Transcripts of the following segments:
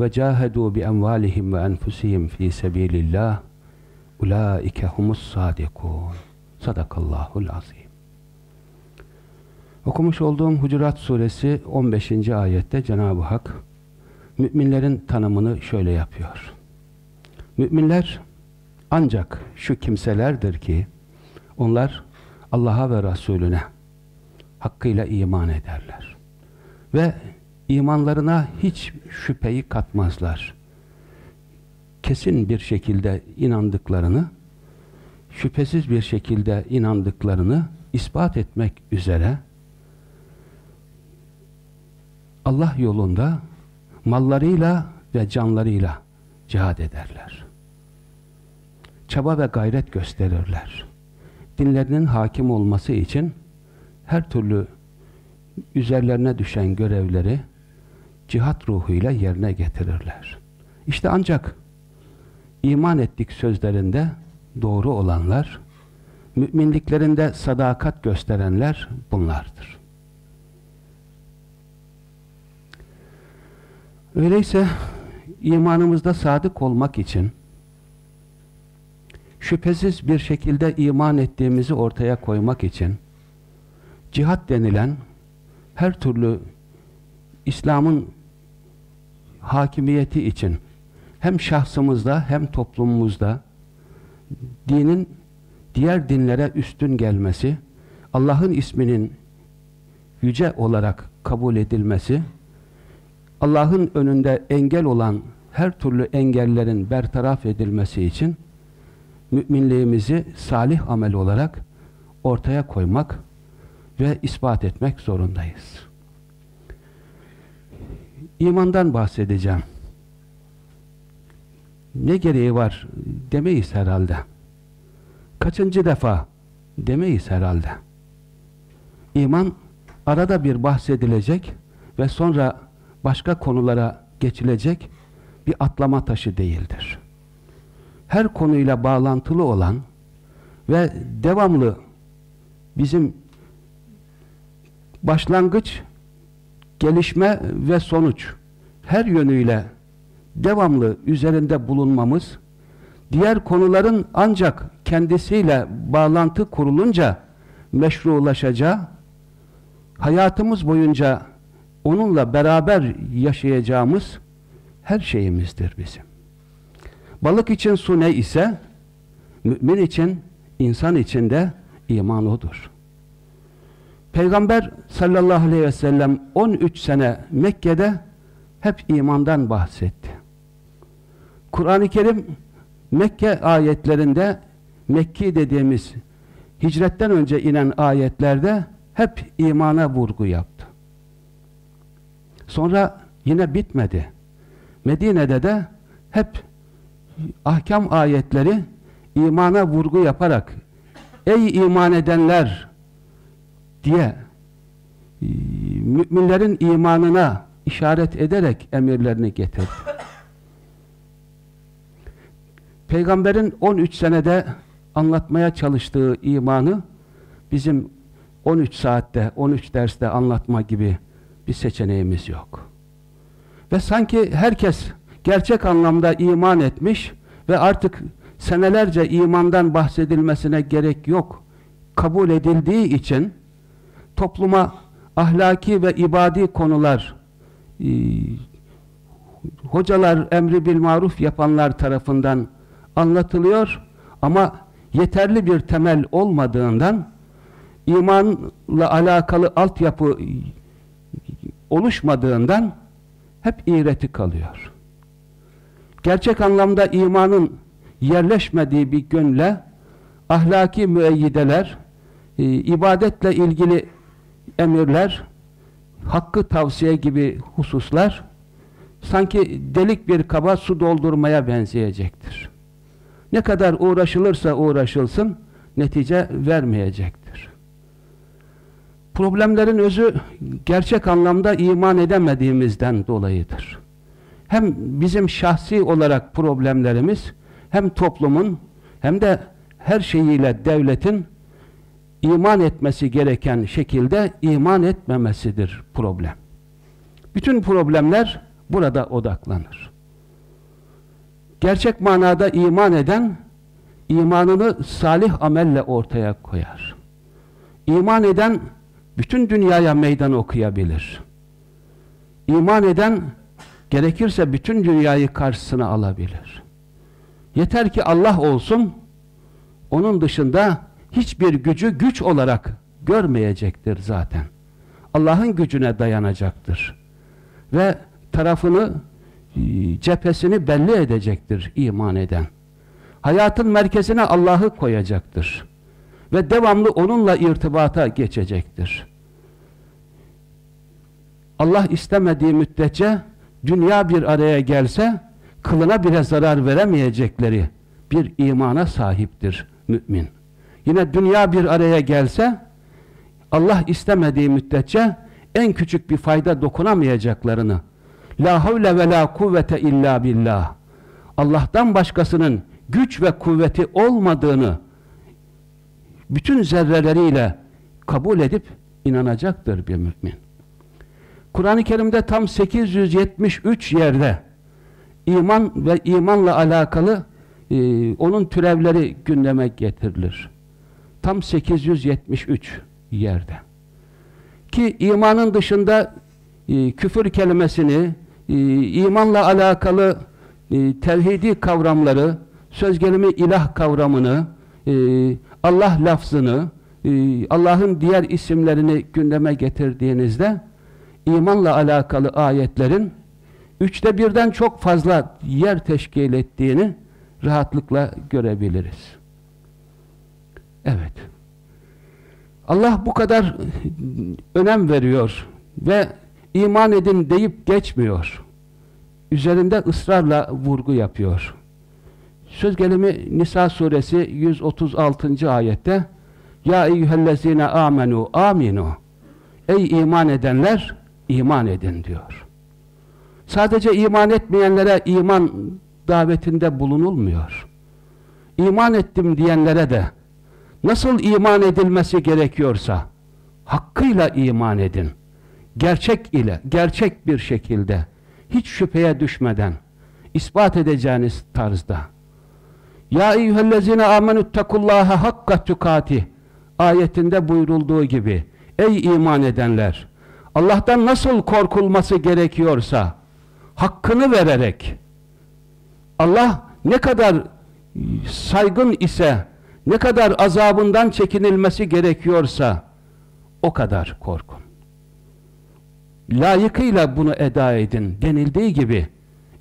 ve cahedu bi emvalihim ve enfusihim fi sebilillah ulaike humus sadikun. Sadakallahul azim. Okumuş olduğum Hucurat suresi 15. ayette Cenab-ı Hak müminlerin tanımını şöyle yapıyor. Müminler ancak şu kimselerdir ki onlar Allah'a ve Resulüne hakkıyla iman ederler. Ve imanlarına hiç şüpheyi katmazlar. Kesin bir şekilde inandıklarını, şüphesiz bir şekilde inandıklarını ispat etmek üzere Allah yolunda mallarıyla ve canlarıyla cihad ederler. Çaba ve gayret gösterirler. Dinlerinin hakim olması için her türlü üzerlerine düşen görevleri cihat ruhuyla yerine getirirler. İşte ancak iman ettik sözlerinde doğru olanlar, müminliklerinde sadakat gösterenler bunlardır. Öyleyse imanımızda sadık olmak için şüphesiz bir şekilde iman ettiğimizi ortaya koymak için cihat denilen her türlü İslam'ın hakimiyeti için hem şahsımızda hem toplumumuzda dinin diğer dinlere üstün gelmesi, Allah'ın isminin yüce olarak kabul edilmesi, Allah'ın önünde engel olan her türlü engellerin bertaraf edilmesi için müminliğimizi salih amel olarak ortaya koymak ve ispat etmek zorundayız. İmandan bahsedeceğim. Ne gereği var demeyiz herhalde. Kaçıncı defa demeyiz herhalde. İman arada bir bahsedilecek ve sonra başka konulara geçilecek bir atlama taşı değildir. Her konuyla bağlantılı olan ve devamlı bizim başlangıç, gelişme ve sonuç her yönüyle devamlı üzerinde bulunmamız, diğer konuların ancak kendisiyle bağlantı kurulunca meşrulaşacağı, hayatımız boyunca onunla beraber yaşayacağımız her şeyimizdir bizim. Balık için su ne ise, mümin için, insan için de iman odur. Peygamber sallallahu aleyhi ve sellem 13 sene Mekke'de hep imandan bahsetti. Kur'an-ı Kerim Mekke ayetlerinde Mekki dediğimiz hicretten önce inen ayetlerde hep imana vurgu yaptı. Sonra yine bitmedi. Medine'de de hep ahkam ayetleri imana vurgu yaparak ey iman edenler diye e, müminlerin imanına işaret ederek emirlerini getirdi. Peygamberin 13 senede anlatmaya çalıştığı imanı bizim 13 saatte, 13 derste anlatma gibi bir seçeneğimiz yok. Ve sanki herkes gerçek anlamda iman etmiş ve artık senelerce imandan bahsedilmesine gerek yok. Kabul edildiği için topluma ahlaki ve ibadi konular e, hocalar emri bil maruf yapanlar tarafından anlatılıyor ama yeterli bir temel olmadığından imanla alakalı altyapı oluşmadığından hep iğreti kalıyor. Gerçek anlamda imanın yerleşmediği bir gönle ahlaki müeyyideler, e, ibadetle ilgili emirler, hakkı tavsiye gibi hususlar sanki delik bir kaba su doldurmaya benzeyecektir. Ne kadar uğraşılırsa uğraşılsın netice vermeyecektir. Problemlerin özü gerçek anlamda iman edemediğimizden dolayıdır. Hem bizim şahsi olarak problemlerimiz hem toplumun hem de her şeyiyle devletin iman etmesi gereken şekilde iman etmemesidir problem. Bütün problemler burada odaklanır. Gerçek manada iman eden imanını salih amelle ortaya koyar. İman eden bütün dünyaya meydan okuyabilir. İman eden gerekirse bütün dünyayı karşısına alabilir. Yeter ki Allah olsun onun dışında hiçbir gücü güç olarak görmeyecektir zaten. Allah'ın gücüne dayanacaktır. Ve tarafını, e, cephesini belli edecektir iman eden. Hayatın merkezine Allah'ı koyacaktır. Ve devamlı onunla irtibata geçecektir. Allah istemediği müddetçe dünya bir araya gelse kılına bile zarar veremeyecekleri bir imana sahiptir mümin. Yine dünya bir araya gelse Allah istemediği müddetçe en küçük bir fayda dokunamayacaklarını La havle ve la kuvvete illa billah Allah'tan başkasının güç ve kuvveti olmadığını bütün zerreleriyle kabul edip inanacaktır bir mümin. Kur'an-ı Kerim'de tam 873 yerde iman ve imanla alakalı e, onun türevleri gündeme getirilir. Tam 873 yerde. Ki imanın dışında e, küfür kelimesini, e, imanla alakalı e, tevhidi kavramları, söz gelimi ilah kavramını, e, Allah lafzını, e, Allah'ın diğer isimlerini gündeme getirdiğinizde imanla alakalı ayetlerin üçte birden çok fazla yer teşkil ettiğini rahatlıkla görebiliriz. Evet. Allah bu kadar önem veriyor ve iman edin deyip geçmiyor. Üzerinde ısrarla vurgu yapıyor. Söz gelimi Nisa suresi 136. ayette Ya eyyühellezine amenu aminu Ey iman edenler iman edin diyor. Sadece iman etmeyenlere iman davetinde bulunulmuyor. İman ettim diyenlere de nasıl iman edilmesi gerekiyorsa hakkıyla iman edin. Gerçek ile, gerçek bir şekilde hiç şüpheye düşmeden ispat edeceğiniz tarzda. Ya eyyühellezine amenüttekullaha hakka tukati ayetinde buyurulduğu gibi ey iman edenler Allah'tan nasıl korkulması gerekiyorsa hakkını vererek Allah ne kadar saygın ise ne kadar azabından çekinilmesi gerekiyorsa o kadar korkun. Layıkıyla bunu eda edin denildiği gibi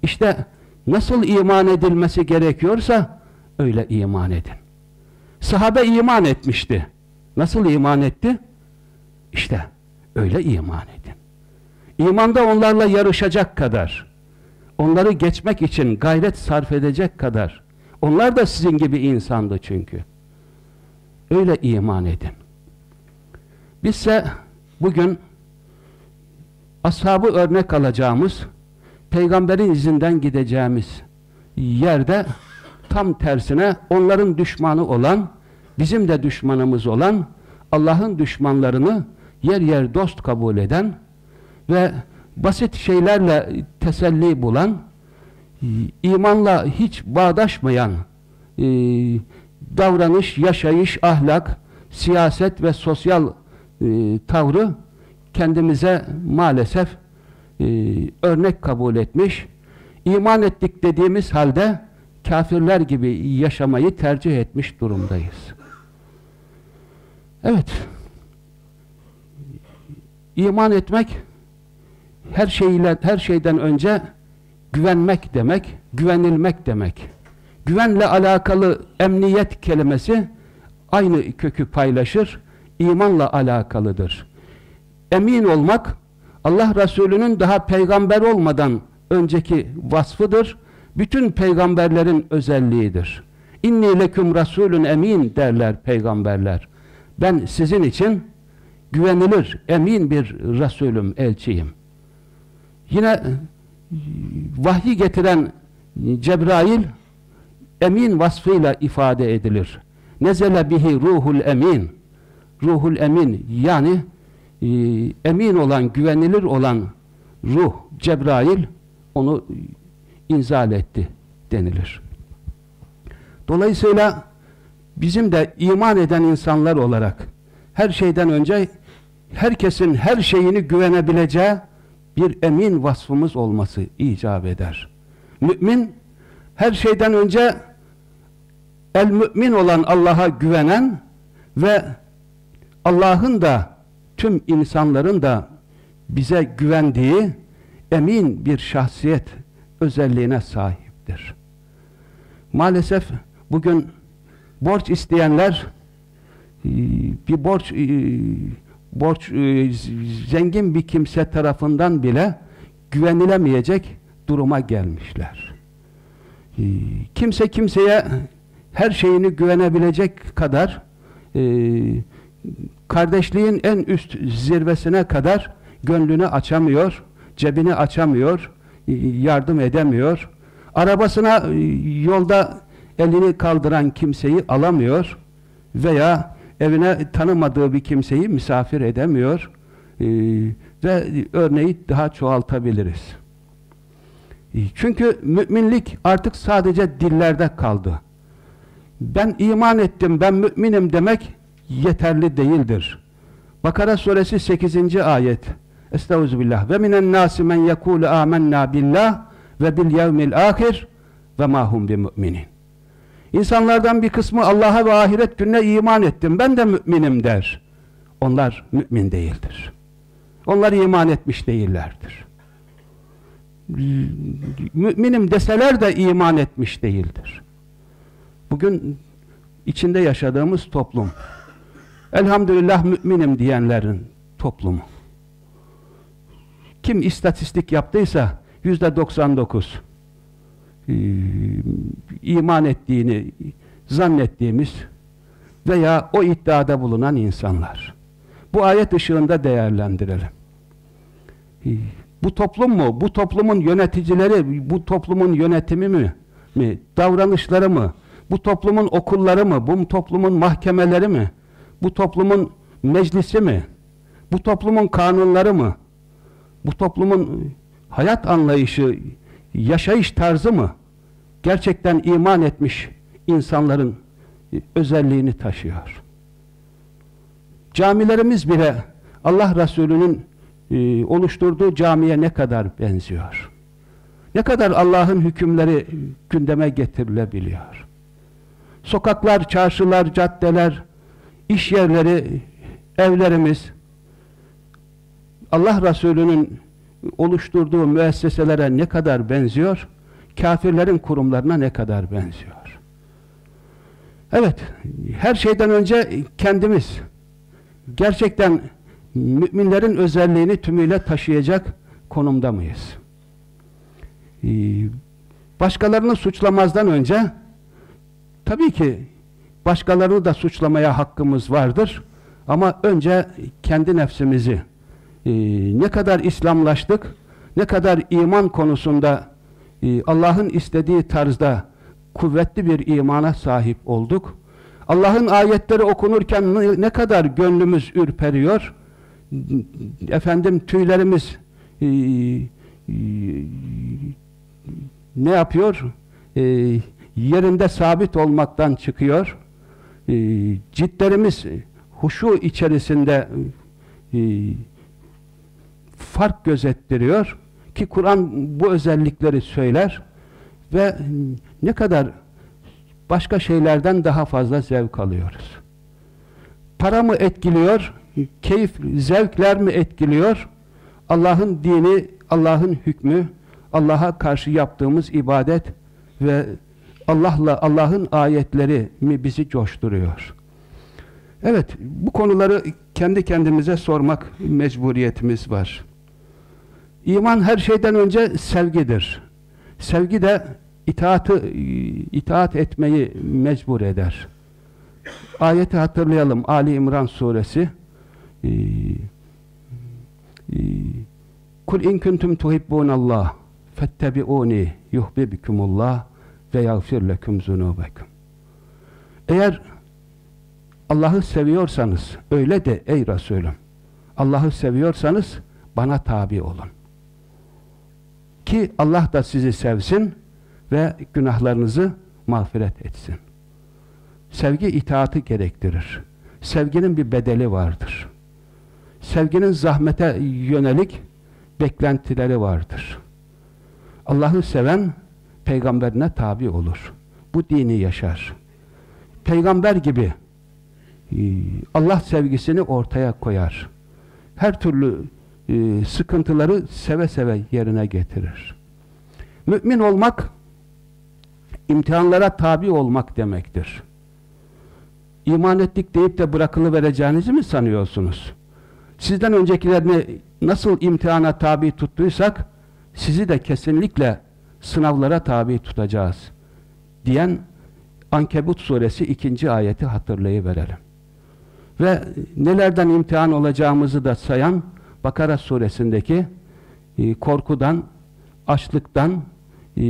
işte nasıl iman edilmesi gerekiyorsa öyle iman edin. Sahabe iman etmişti. Nasıl iman etti? İşte öyle iman edin. İmanda onlarla yarışacak kadar, onları geçmek için gayret sarf edecek kadar, onlar da sizin gibi insandı çünkü. Öyle iman edin. Bizse bugün ashabı örnek alacağımız, peygamberin izinden gideceğimiz yerde tam tersine onların düşmanı olan, bizim de düşmanımız olan, Allah'ın düşmanlarını yer yer dost kabul eden ve basit şeylerle teselli bulan, imanla hiç bağdaşmayan e, davranış, yaşayış, ahlak, siyaset ve sosyal e, tavrı kendimize maalesef e, örnek kabul etmiş. İman ettik dediğimiz halde kafirler gibi yaşamayı tercih etmiş durumdayız. Evet. İman etmek her şeyle her şeyden önce güvenmek demek, güvenilmek demek. Güvenle alakalı emniyet kelimesi aynı kökü paylaşır, imanla alakalıdır. Emin olmak, Allah Resulü'nün daha peygamber olmadan önceki vasfıdır. Bütün peygamberlerin özelliğidir. İnni leküm rasulün emin derler peygamberler. Ben sizin için güvenilir, emin bir Resulüm, elçiyim. Yine vahyi getiren Cebrail emin vasfıyla ifade edilir. Nezele bihi ruhul emin. Ruhul emin yani e, emin olan, güvenilir olan ruh Cebrail onu inzal etti denilir. Dolayısıyla bizim de iman eden insanlar olarak her şeyden önce herkesin her şeyini güvenebileceği bir emin vasfımız olması icap eder. Mümin her şeyden önce el mümin olan Allah'a güvenen ve Allah'ın da tüm insanların da bize güvendiği emin bir şahsiyet özelliğine sahiptir. Maalesef bugün borç isteyenler e, bir borç e, borç e, zengin bir kimse tarafından bile güvenilemeyecek duruma gelmişler. Kimse kimseye her şeyini güvenebilecek kadar kardeşliğin en üst zirvesine kadar gönlünü açamıyor, cebini açamıyor, yardım edemiyor. Arabasına yolda elini kaldıran kimseyi alamıyor veya evine tanımadığı bir kimseyi misafir edemiyor ee, ve örneği daha çoğaltabiliriz. Ee, çünkü müminlik artık sadece dillerde kaldı. Ben iman ettim, ben müminim demek yeterli değildir. Bakara suresi 8. ayet. Estağfirullah. Ve minen nasi men yekulu amennâ billah ve bil yevmil ahir ve ma hum bi müminin. İnsanlardan bir kısmı Allah'a ve ahiret gününe iman ettim. Ben de müminim der. Onlar mümin değildir. Onlar iman etmiş değillerdir. Müminim deseler de iman etmiş değildir. Bugün içinde yaşadığımız toplum elhamdülillah müminim diyenlerin toplumu. Kim istatistik yaptıysa yüzde 99 e, iman ettiğini zannettiğimiz veya o iddiada bulunan insanlar. Bu ayet ışığında değerlendirelim. E, bu toplum mu? Bu toplumun yöneticileri, bu toplumun yönetimi mi? mi? Davranışları mı? Bu toplumun okulları mı? Bu toplumun mahkemeleri mi? Bu toplumun meclisi mi? Bu toplumun kanunları mı? Bu toplumun hayat anlayışı, yaşayış tarzı mı? gerçekten iman etmiş insanların özelliğini taşıyor. Camilerimiz bile Allah Resulü'nün e, oluşturduğu camiye ne kadar benziyor. Ne kadar Allah'ın hükümleri gündeme getirilebiliyor. Sokaklar, çarşılar, caddeler, iş yerleri, evlerimiz Allah Resulü'nün oluşturduğu müesseselere ne kadar benziyor? kafirlerin kurumlarına ne kadar benziyor. Evet, her şeyden önce kendimiz gerçekten müminlerin özelliğini tümüyle taşıyacak konumda mıyız? Ee, başkalarını suçlamazdan önce tabii ki başkalarını da suçlamaya hakkımız vardır. Ama önce kendi nefsimizi e, ne kadar İslamlaştık, ne kadar iman konusunda ee, Allah'ın istediği tarzda kuvvetli bir imana sahip olduk. Allah'ın ayetleri okunurken ne kadar gönlümüz ürperiyor, efendim tüylerimiz e, e, ne yapıyor? E, yerinde sabit olmaktan çıkıyor. E, ciltlerimiz huşu içerisinde e, fark gözettiriyor ki Kur'an bu özellikleri söyler ve ne kadar başka şeylerden daha fazla zevk alıyoruz. Para mı etkiliyor? Keyif, zevkler mi etkiliyor? Allah'ın dini, Allah'ın hükmü, Allah'a karşı yaptığımız ibadet ve Allah'la Allah'ın ayetleri mi bizi coşturuyor? Evet, bu konuları kendi kendimize sormak mecburiyetimiz var. İman her şeyden önce sevgidir. Sevgi de itaatı, itaat etmeyi mecbur eder. Ayeti hatırlayalım. Ali İmran suresi ee, ee, Kul in kuntum tuhibbunallah fettebi'uni yuhbibikumullah ve yagfir lekum zunubekum. Eğer Allah'ı seviyorsanız öyle de ey Resulüm Allah'ı seviyorsanız bana tabi olun. Ki Allah da sizi sevsin ve günahlarınızı mağfiret etsin. Sevgi itaatı gerektirir. Sevginin bir bedeli vardır. Sevginin zahmete yönelik beklentileri vardır. Allah'ı seven peygamberine tabi olur. Bu dini yaşar. Peygamber gibi e, Allah sevgisini ortaya koyar. Her türlü e, sıkıntıları seve seve yerine getirir. Mümin olmak imtihanlara tabi olmak demektir. İman ettik deyip de bırakılıvereceğinizi mi sanıyorsunuz? Sizden öncekilerini nasıl imtihana tabi tuttuysak sizi de kesinlikle sınavlara tabi tutacağız diyen Ankebut suresi ikinci ayeti hatırlayıverelim. Ve nelerden imtihan olacağımızı da sayan Bakara suresindeki e, korkudan, açlıktan, e,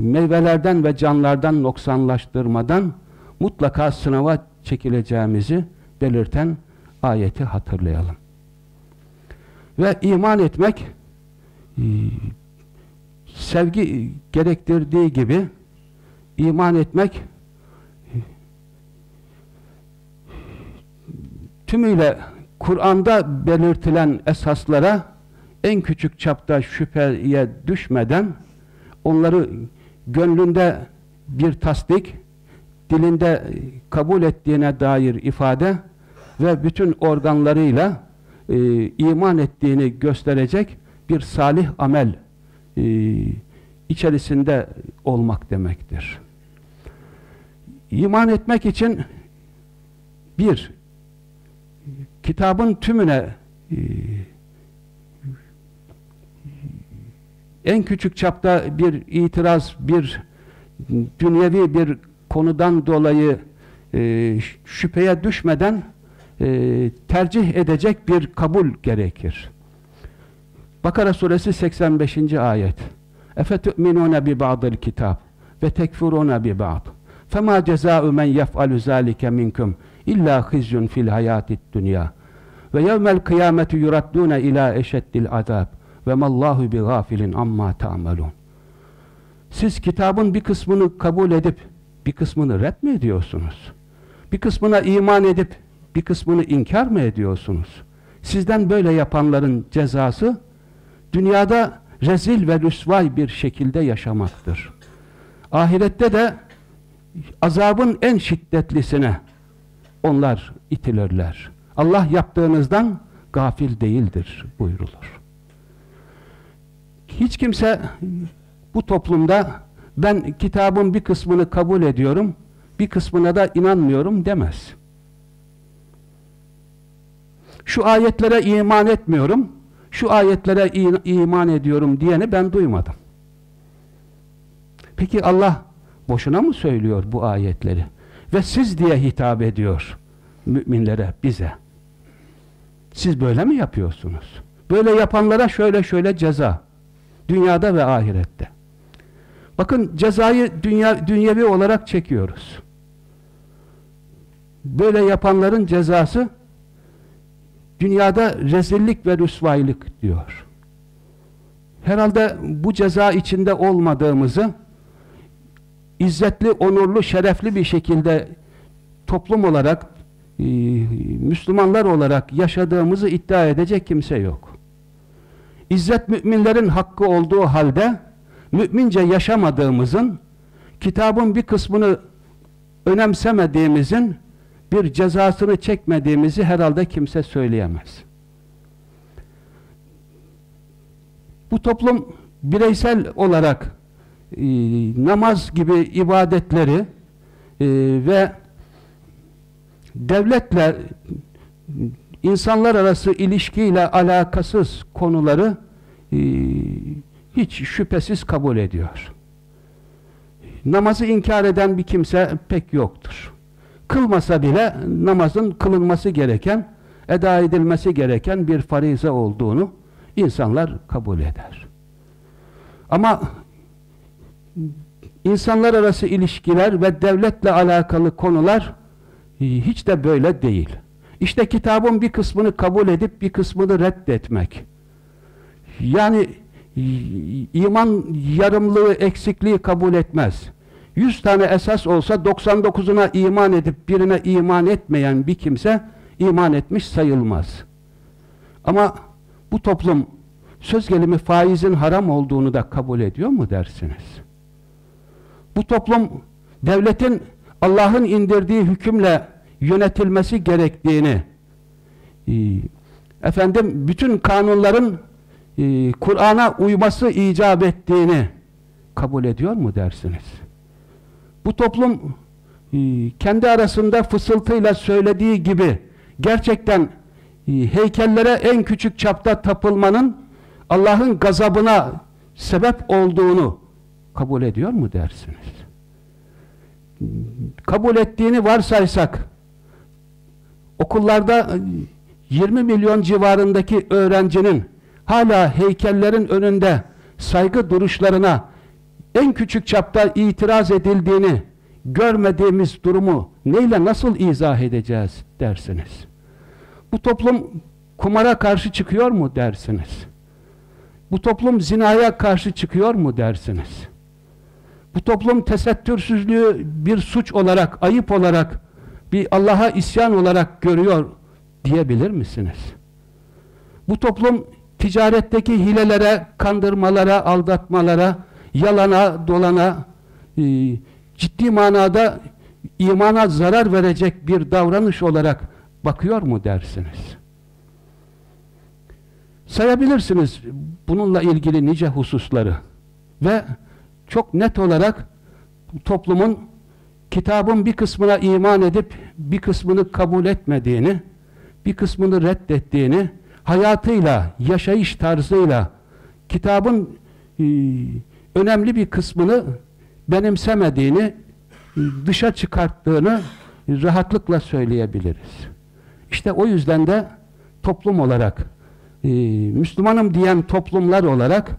meyvelerden ve canlardan noksanlaştırmadan mutlaka sınava çekileceğimizi belirten ayeti hatırlayalım. Ve iman etmek e, sevgi gerektirdiği gibi iman etmek tümüyle Kur'an'da belirtilen esaslara en küçük çapta şüpheye düşmeden onları gönlünde bir tasdik, dilinde kabul ettiğine dair ifade ve bütün organlarıyla e, iman ettiğini gösterecek bir salih amel e, içerisinde olmak demektir. İman etmek için bir, kitabın tümüne e, en küçük çapta bir itiraz, bir dünyevi bir konudan dolayı e, şüpheye düşmeden e, tercih edecek bir kabul gerekir. Bakara suresi 85. ayet. Efetü'minûne bi ba'dil kitab ve tekfurûne bi ba'd. Fema cezâ'u men yef'alu zâlike minkum illa khizyun fil hayatid dünya. Ve yevmel kıyameti yuraddûne ilâ eşeddil azab ve mallahu bi gafilin amma ta'malun. Siz kitabın bir kısmını kabul edip bir kısmını red mi ediyorsunuz? Bir kısmına iman edip bir kısmını inkar mı ediyorsunuz? Sizden böyle yapanların cezası dünyada rezil ve rüsvay bir şekilde yaşamaktır. Ahirette de azabın en şiddetlisine onlar itilirler. Allah yaptığınızdan gafil değildir buyurulur. Hiç kimse bu toplumda ben kitabın bir kısmını kabul ediyorum, bir kısmına da inanmıyorum demez. Şu ayetlere iman etmiyorum, şu ayetlere iman ediyorum diyeni ben duymadım. Peki Allah boşuna mı söylüyor bu ayetleri? Ve siz diye hitap ediyor müminlere, bize. Siz böyle mi yapıyorsunuz? Böyle yapanlara şöyle şöyle ceza. Dünyada ve ahirette. Bakın cezayı dünya, dünyevi olarak çekiyoruz. Böyle yapanların cezası dünyada rezillik ve rüsvaylık diyor. Herhalde bu ceza içinde olmadığımızı izzetli, onurlu, şerefli bir şekilde toplum olarak e, Müslümanlar olarak yaşadığımızı iddia edecek kimse yok. İzzet müminlerin hakkı olduğu halde mümince yaşamadığımızın, kitabın bir kısmını önemsemediğimizin bir cezasını çekmediğimizi herhalde kimse söyleyemez. Bu toplum bireysel olarak e, namaz gibi ibadetleri e, ve devletle insanlar arası ilişkiyle alakasız konuları e, hiç şüphesiz kabul ediyor. Namazı inkar eden bir kimse pek yoktur. Kılmasa bile namazın kılınması gereken, eda edilmesi gereken bir farize olduğunu insanlar kabul eder. Ama insanlar arası ilişkiler ve devletle alakalı konular e, hiç de böyle değil. İşte kitabın bir kısmını kabul edip bir kısmını reddetmek. Yani iman yarımlığı, eksikliği kabul etmez. 100 tane esas olsa 99'una iman edip birine iman etmeyen bir kimse iman etmiş sayılmaz. Ama bu toplum söz gelimi faizin haram olduğunu da kabul ediyor mu dersiniz? Bu toplum devletin Allah'ın indirdiği hükümle yönetilmesi gerektiğini e, efendim bütün kanunların e, Kur'an'a uyması icap ettiğini kabul ediyor mu dersiniz? Bu toplum e, kendi arasında fısıltıyla söylediği gibi gerçekten heykellere en küçük çapta tapılmanın Allah'ın gazabına sebep olduğunu kabul ediyor mu dersiniz? Kabul ettiğini varsaysak okullarda 20 milyon civarındaki öğrencinin hala heykellerin önünde saygı duruşlarına en küçük çapta itiraz edildiğini görmediğimiz durumu neyle nasıl izah edeceğiz dersiniz. Bu toplum kumara karşı çıkıyor mu dersiniz. Bu toplum zinaya karşı çıkıyor mu dersiniz. Bu toplum tesettürsüzlüğü bir suç olarak, ayıp olarak, bir Allah'a isyan olarak görüyor diyebilir misiniz? Bu toplum ticaretteki hilelere, kandırmalara, aldatmalara, yalana, dolana, e, ciddi manada imana zarar verecek bir davranış olarak bakıyor mu dersiniz? Sayabilirsiniz bununla ilgili nice hususları ve çok net olarak toplumun kitabın bir kısmına iman edip bir kısmını kabul etmediğini, bir kısmını reddettiğini, hayatıyla, yaşayış tarzıyla kitabın e, önemli bir kısmını benimsemediğini, dışa çıkarttığını rahatlıkla söyleyebiliriz. İşte o yüzden de toplum olarak, e, Müslümanım diyen toplumlar olarak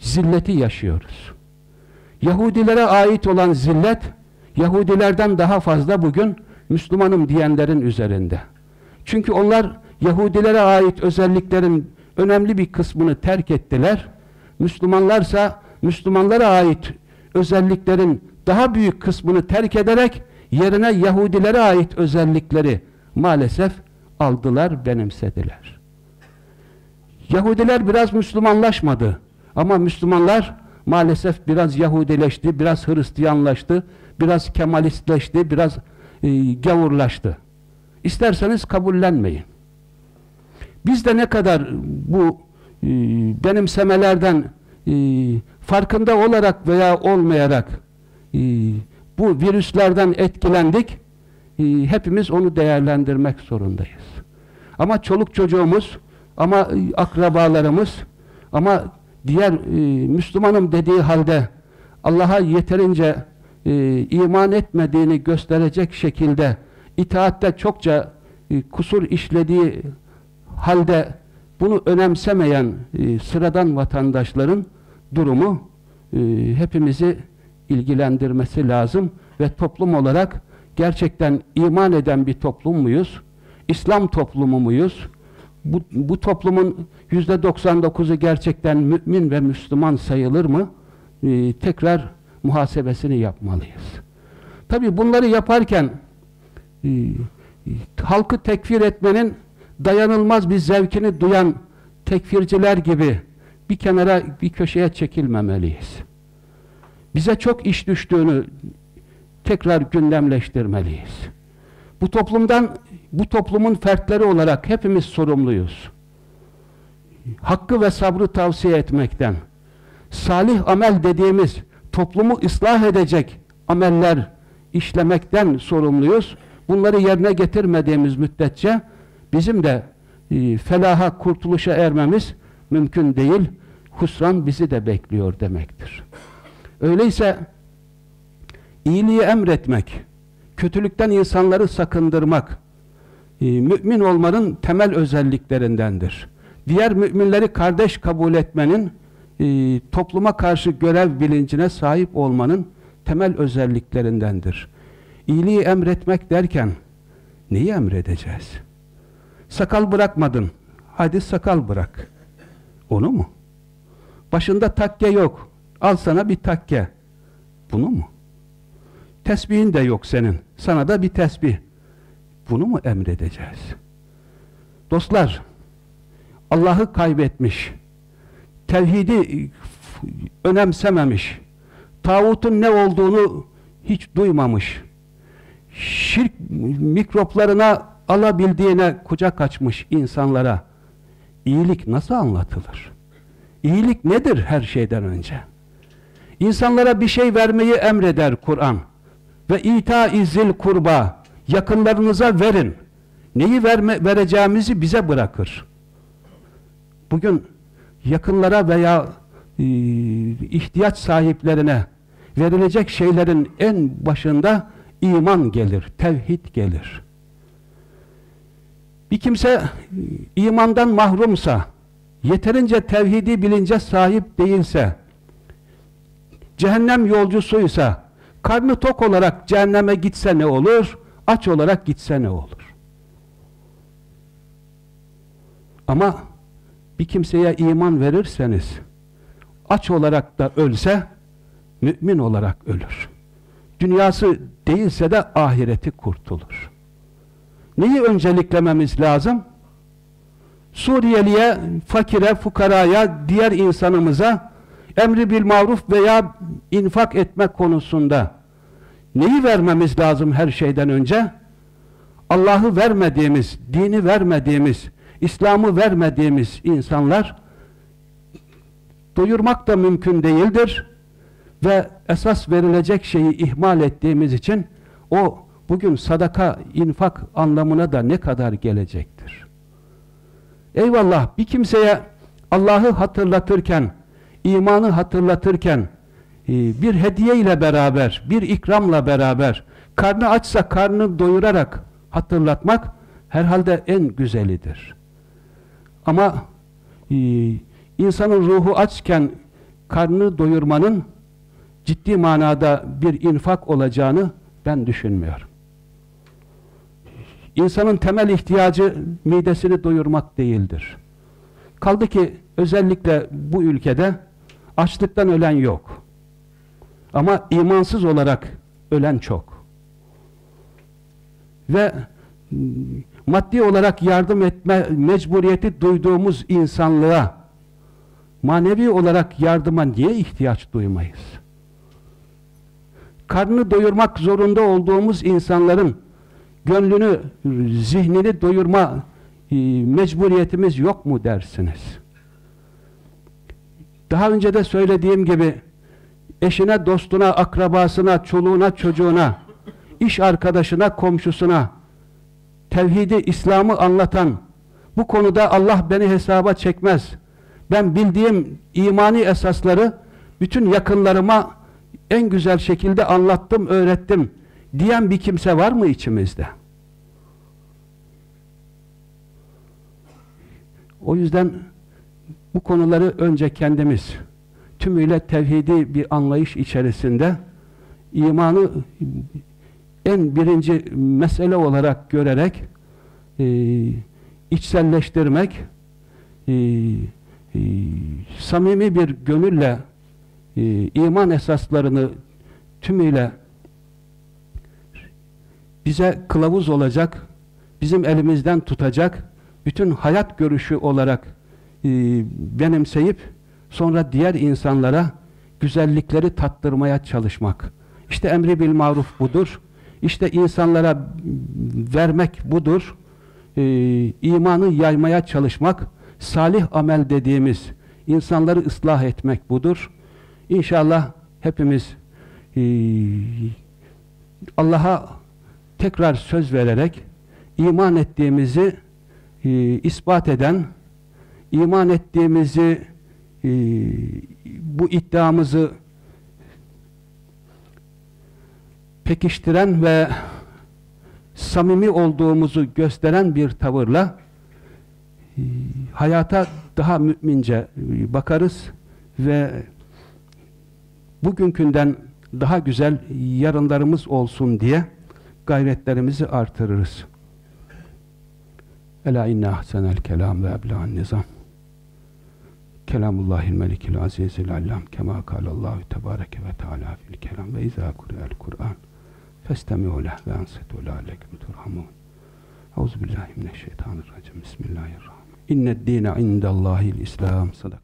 zilleti yaşıyoruz. Yahudilere ait olan zillet, Yahudilerden daha fazla bugün Müslümanım diyenlerin üzerinde. Çünkü onlar Yahudilere ait özelliklerin önemli bir kısmını terk ettiler. Müslümanlarsa Müslümanlara ait özelliklerin daha büyük kısmını terk ederek yerine Yahudilere ait özellikleri maalesef aldılar, benimsediler. Yahudiler biraz Müslümanlaşmadı. Ama Müslümanlar maalesef biraz Yahudileşti, biraz Hristiyanlaştı, biraz Kemalistleşti, biraz e, gavurlaştı. İsterseniz kabullenmeyin. Biz de ne kadar bu e, benimsemelerden e, farkında olarak veya olmayarak e, bu virüslerden etkilendik, e, hepimiz onu değerlendirmek zorundayız. Ama çoluk çocuğumuz, ama e, akrabalarımız, ama diğer e, Müslümanım dediği halde Allah'a yeterince e, iman etmediğini gösterecek şekilde itaatte çokça e, kusur işlediği halde bunu önemsemeyen e, sıradan vatandaşların durumu e, hepimizi ilgilendirmesi lazım ve toplum olarak gerçekten iman eden bir toplum muyuz? İslam toplumu muyuz? Bu, bu toplumun yüzde 99'u gerçekten mümin ve Müslüman sayılır mı? Ee, tekrar muhasebesini yapmalıyız. Tabi bunları yaparken e, halkı tekfir etmenin dayanılmaz bir zevkini duyan tekfirciler gibi bir kenara, bir köşeye çekilmemeliyiz. Bize çok iş düştüğünü tekrar gündemleştirmeliyiz. Bu toplumdan, bu toplumun fertleri olarak hepimiz sorumluyuz. Hakkı ve sabrı tavsiye etmekten, salih amel dediğimiz toplumu ıslah edecek ameller işlemekten sorumluyuz. Bunları yerine getirmediğimiz müddetçe bizim de e, felaha, kurtuluşa ermemiz mümkün değil. Husran bizi de bekliyor demektir. Öyleyse iyiliği emretmek, kötülükten insanları sakındırmak, e, mümin olmanın temel özelliklerindendir. Diğer müminleri kardeş kabul etmenin, e, topluma karşı görev bilincine sahip olmanın temel özelliklerindendir. İyiliği emretmek derken neyi emredeceğiz? Sakal bırakmadın. Hadi sakal bırak. Onu mu? Başında takke yok. Al sana bir takke. Bunu mu? Tesbihin de yok senin. Sana da bir tesbih. Bunu mu emredeceğiz? Dostlar, Allah'ı kaybetmiş, tevhidi önemsememiş, tağutun ne olduğunu hiç duymamış, şirk mikroplarına alabildiğine kucak açmış insanlara iyilik nasıl anlatılır? İyilik nedir her şeyden önce? İnsanlara bir şey vermeyi emreder Kur'an. Ve ita izil kurba yakınlarınıza verin. Neyi verme, vereceğimizi bize bırakır. Bugün yakınlara veya e, ihtiyaç sahiplerine verilecek şeylerin en başında iman gelir, tevhid gelir. Bir kimse imandan mahrumsa, yeterince tevhidi bilince sahip değilse, cehennem yolcusuysa, karnı tok olarak cehenneme gitse ne olur, aç olarak gitse ne olur? Ama bir kimseye iman verirseniz, aç olarak da ölse, mümin olarak ölür. Dünyası değilse de ahireti kurtulur. Neyi önceliklememiz lazım? Suriyeliye, fakire, fukaraya, diğer insanımıza emri bil maruf veya infak etme konusunda neyi vermemiz lazım her şeyden önce? Allah'ı vermediğimiz, dini vermediğimiz, İslam'ı vermediğimiz insanlar doyurmak da mümkün değildir ve esas verilecek şeyi ihmal ettiğimiz için o bugün sadaka, infak anlamına da ne kadar gelecektir. Eyvallah bir kimseye Allah'ı hatırlatırken, imanı hatırlatırken e, bir hediye ile beraber, bir ikramla beraber karnı açsa karnı doyurarak hatırlatmak herhalde en güzelidir. Ama e, insanın ruhu açken karnını doyurmanın ciddi manada bir infak olacağını ben düşünmüyorum. İnsanın temel ihtiyacı midesini doyurmak değildir. Kaldı ki özellikle bu ülkede açlıktan ölen yok. Ama imansız olarak ölen çok. Ve maddi olarak yardım etme mecburiyeti duyduğumuz insanlığa manevi olarak yardıma niye ihtiyaç duymayız? Karnını doyurmak zorunda olduğumuz insanların gönlünü, zihnini doyurma e, mecburiyetimiz yok mu dersiniz? Daha önce de söylediğim gibi eşine, dostuna, akrabasına, çoluğuna, çocuğuna, iş arkadaşına, komşusuna tevhidi, İslam'ı anlatan bu konuda Allah beni hesaba çekmez. Ben bildiğim imani esasları bütün yakınlarıma en güzel şekilde anlattım, öğrettim diyen bir kimse var mı içimizde? O yüzden bu konuları önce kendimiz tümüyle tevhidi bir anlayış içerisinde imanı en birinci mesele olarak görerek e, içselleştirmek e, e, samimi bir gönülle e, iman esaslarını tümüyle bize kılavuz olacak, bizim elimizden tutacak, bütün hayat görüşü olarak e, benimseyip Sonra diğer insanlara güzellikleri tattırmaya çalışmak. İşte emri bil maruf budur. İşte insanlara vermek budur. Ee, imanı yaymaya çalışmak, salih amel dediğimiz insanları ıslah etmek budur. İnşallah hepimiz e, Allah'a tekrar söz vererek iman ettiğimizi e, ispat eden, iman ettiğimizi e, bu iddiamızı pekiştiren ve samimi olduğumuzu gösteren bir tavırla e, hayata daha mümince e, bakarız ve bugünkünden daha güzel yarınlarımız olsun diye gayretlerimizi artırırız. Ela inne ahsenel kelam ve ebla'n nizam. Kelamullahil melikil azizil allam kema kalallahu tebareke ve teala fil kelam ve izâ kureyel Kur'an festemi'u leh ve ansitu lâlekum turhamun. Euzubillahimineşşeytanirracim. Bismillahirrahmanirrahim. İnned dîne indellâhil İslam. Sadaka.